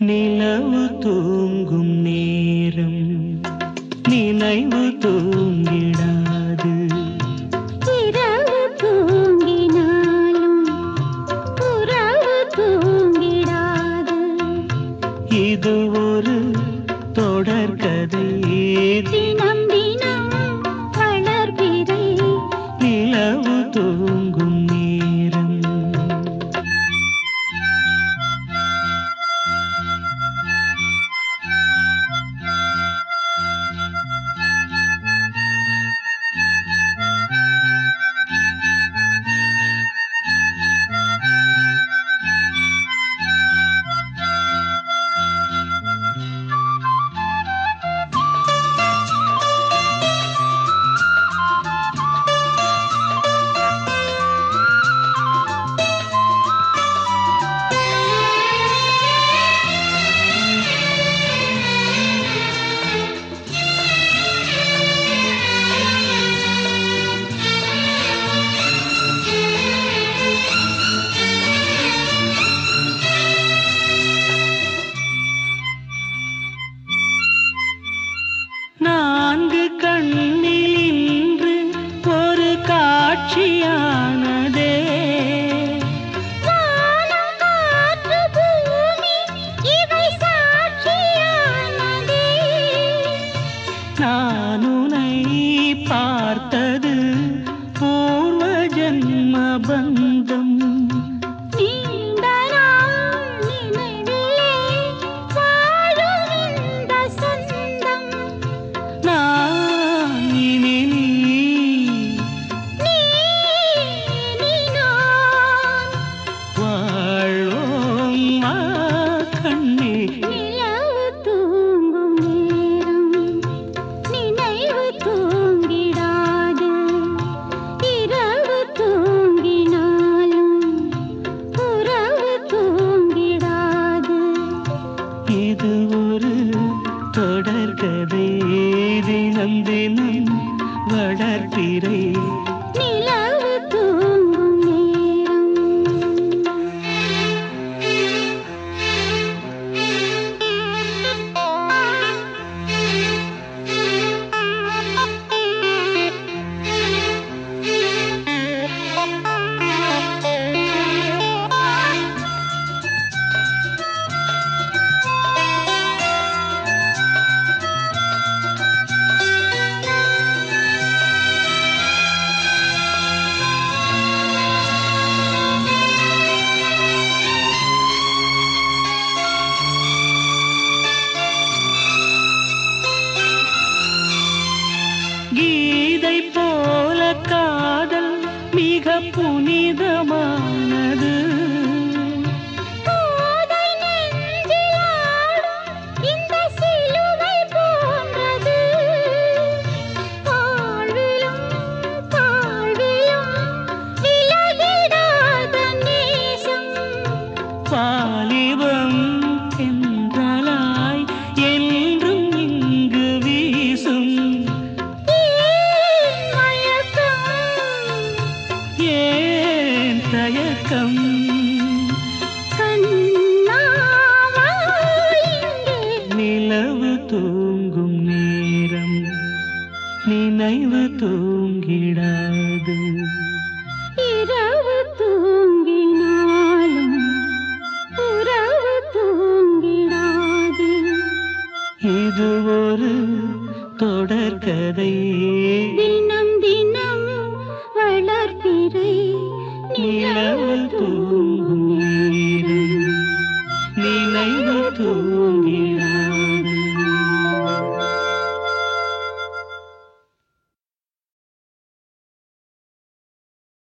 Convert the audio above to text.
நிலவு தூங்கும் நேரம் நினைவு தூங்கிடாது. இரவு தூங்கினாலும் புறவு தூங்கிடாது. இது ஒரு தொடர்கதை தினம் தினம் நான் உனை பார்த்த இது ஒரு தொடர்கதை தினம் தினம் வளர்த்திரை. மிக புனிதமான நினைவு தூங்கிடாது. இரவு தூங்கினாலும் உறவு தூங்கிடாது. இது ஒரு தொடர்கதையே